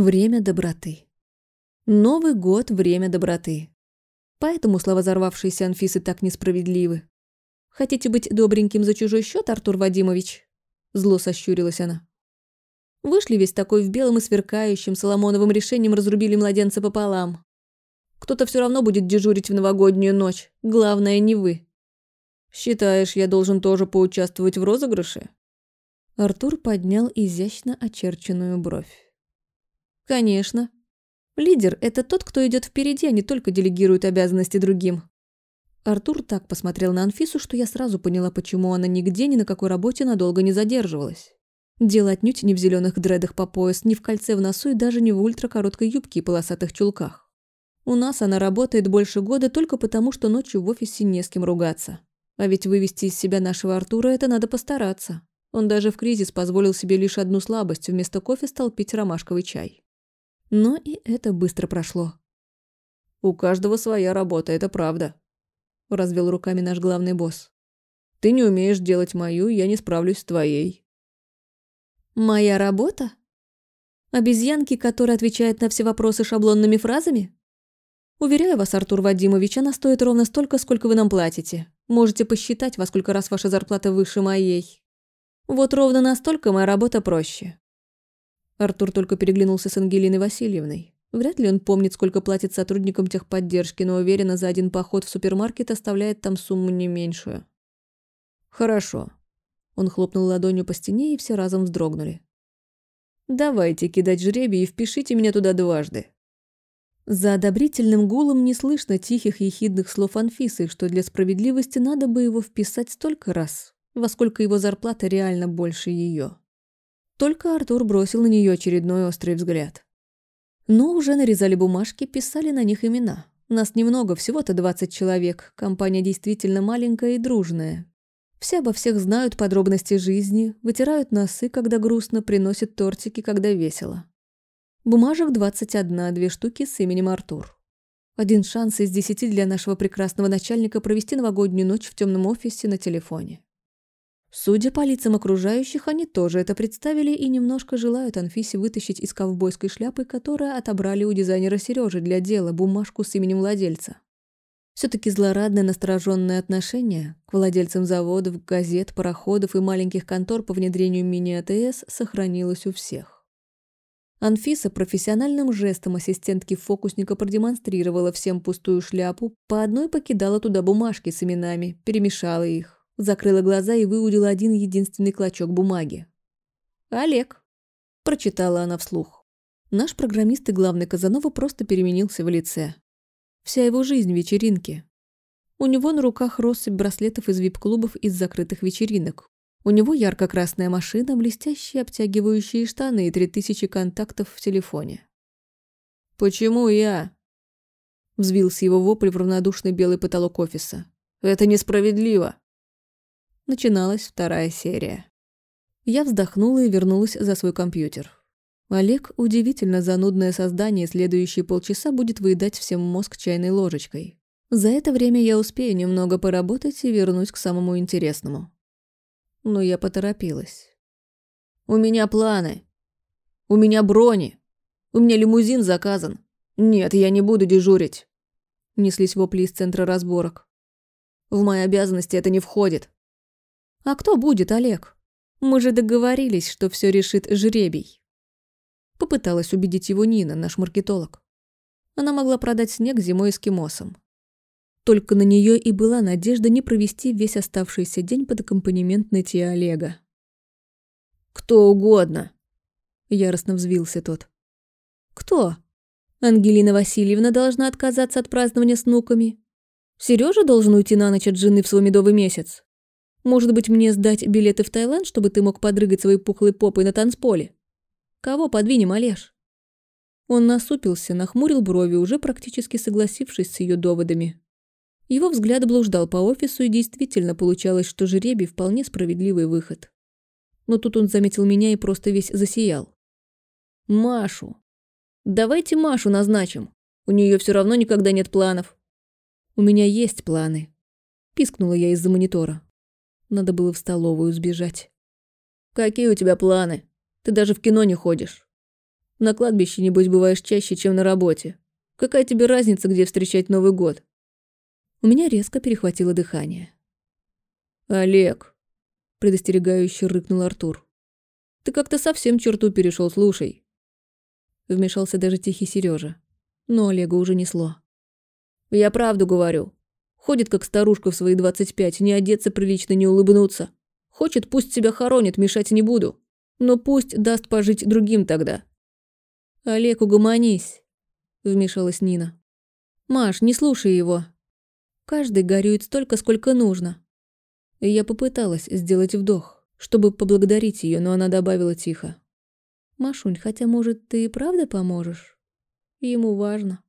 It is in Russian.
Время доброты. Новый год – время доброты. Поэтому слова взорвавшейся Анфисы так несправедливы. Хотите быть добреньким за чужой счет, Артур Вадимович? Зло сощурилась она. Вышли весь такой в белом и сверкающем Соломоновым решением разрубили младенца пополам. Кто-то все равно будет дежурить в новогоднюю ночь. Главное, не вы. Считаешь, я должен тоже поучаствовать в розыгрыше? Артур поднял изящно очерченную бровь. Конечно. Лидер – это тот, кто идет впереди, а не только делегирует обязанности другим. Артур так посмотрел на Анфису, что я сразу поняла, почему она нигде ни на какой работе надолго не задерживалась. Дело отнюдь не в зеленых дредах по пояс, ни в кольце в носу и даже не в ультракороткой юбке и полосатых чулках. У нас она работает больше года только потому, что ночью в офисе не с кем ругаться. А ведь вывести из себя нашего Артура это надо постараться. Он даже в кризис позволил себе лишь одну слабость, вместо кофе стал пить ромашковый чай. Но и это быстро прошло. «У каждого своя работа, это правда», – развел руками наш главный босс. «Ты не умеешь делать мою, я не справлюсь с твоей». «Моя работа? Обезьянки, которые отвечают на все вопросы шаблонными фразами?» «Уверяю вас, Артур Вадимович, она стоит ровно столько, сколько вы нам платите. Можете посчитать, во сколько раз ваша зарплата выше моей. Вот ровно настолько моя работа проще. Артур только переглянулся с Ангелиной Васильевной. Вряд ли он помнит, сколько платит сотрудникам техподдержки, но уверенно, за один поход в супермаркет оставляет там сумму не меньшую. «Хорошо». Он хлопнул ладонью по стене, и все разом вздрогнули. «Давайте кидать жребий и впишите меня туда дважды». За одобрительным гулом не слышно тихих ехидных слов Анфисы, что для справедливости надо бы его вписать столько раз, во сколько его зарплата реально больше ее. Только Артур бросил на нее очередной острый взгляд. Но уже нарезали бумажки, писали на них имена. Нас немного, всего-то 20 человек. Компания действительно маленькая и дружная. Все обо всех знают подробности жизни, вытирают носы, когда грустно, приносят тортики, когда весело. Бумажек 21, две штуки с именем Артур. Один шанс из десяти для нашего прекрасного начальника провести новогоднюю ночь в темном офисе на телефоне. Судя по лицам окружающих, они тоже это представили и немножко желают Анфисе вытащить из ковбойской шляпы, которую отобрали у дизайнера Сережи для дела, бумажку с именем владельца. Все-таки злорадное настороженное отношение к владельцам заводов, газет, пароходов и маленьких контор по внедрению мини-АТС сохранилось у всех. Анфиса профессиональным жестом ассистентки фокусника продемонстрировала всем пустую шляпу, по одной покидала туда бумажки с именами, перемешала их закрыла глаза и выудила один единственный клочок бумаги. «Олег», – прочитала она вслух. Наш программист и главный Казанова просто переменился в лице. Вся его жизнь – вечеринки. У него на руках россыпь браслетов из вип-клубов из закрытых вечеринок. У него ярко-красная машина, блестящие обтягивающие штаны и три тысячи контактов в телефоне. «Почему я?» Взвился его вопль в равнодушный белый потолок офиса. «Это несправедливо!» Начиналась вторая серия. Я вздохнула и вернулась за свой компьютер. Олег – удивительно занудное создание, следующие полчаса будет выедать всем мозг чайной ложечкой. За это время я успею немного поработать и вернусь к самому интересному. Но я поторопилась. «У меня планы. У меня брони. У меня лимузин заказан. Нет, я не буду дежурить». Неслись вопли из центра разборок. «В мои обязанности это не входит. «А кто будет, Олег? Мы же договорились, что все решит жребий». Попыталась убедить его Нина, наш маркетолог. Она могла продать снег зимой эскимосам. Только на нее и была надежда не провести весь оставшийся день под аккомпанемент нытья Олега. «Кто угодно!» – яростно взвился тот. «Кто? Ангелина Васильевна должна отказаться от празднования с внуками? Сережа должен уйти на ночь от жены в свой медовый месяц? Может быть, мне сдать билеты в Таиланд, чтобы ты мог подрыгать своей пухлой попой на танцполе? Кого подвинем, Олеж?» Он насупился, нахмурил брови, уже практически согласившись с ее доводами. Его взгляд блуждал по офису, и действительно получалось, что жеребий вполне справедливый выход. Но тут он заметил меня и просто весь засиял. «Машу! Давайте Машу назначим. У нее все равно никогда нет планов». «У меня есть планы», – пискнула я из-за монитора. Надо было в столовую сбежать. «Какие у тебя планы? Ты даже в кино не ходишь». На кладбище, небось, бываешь чаще, чем на работе. Какая тебе разница, где встречать Новый год?» У меня резко перехватило дыхание. «Олег», — предостерегающе рыкнул Артур. «Ты как-то совсем черту перешел, слушай». Вмешался даже тихий Сережа, но Олега уже несло. «Я правду говорю. Ходит, как старушка в свои двадцать пять, не одеться прилично, не улыбнуться. Хочет, пусть себя хоронит, мешать не буду. Но пусть даст пожить другим тогда». «Олег, угомонись», — вмешалась Нина. «Маш, не слушай его. Каждый горюет столько, сколько нужно. Я попыталась сделать вдох, чтобы поблагодарить ее, но она добавила тихо. «Машунь, хотя, может, ты и правда поможешь? Ему важно».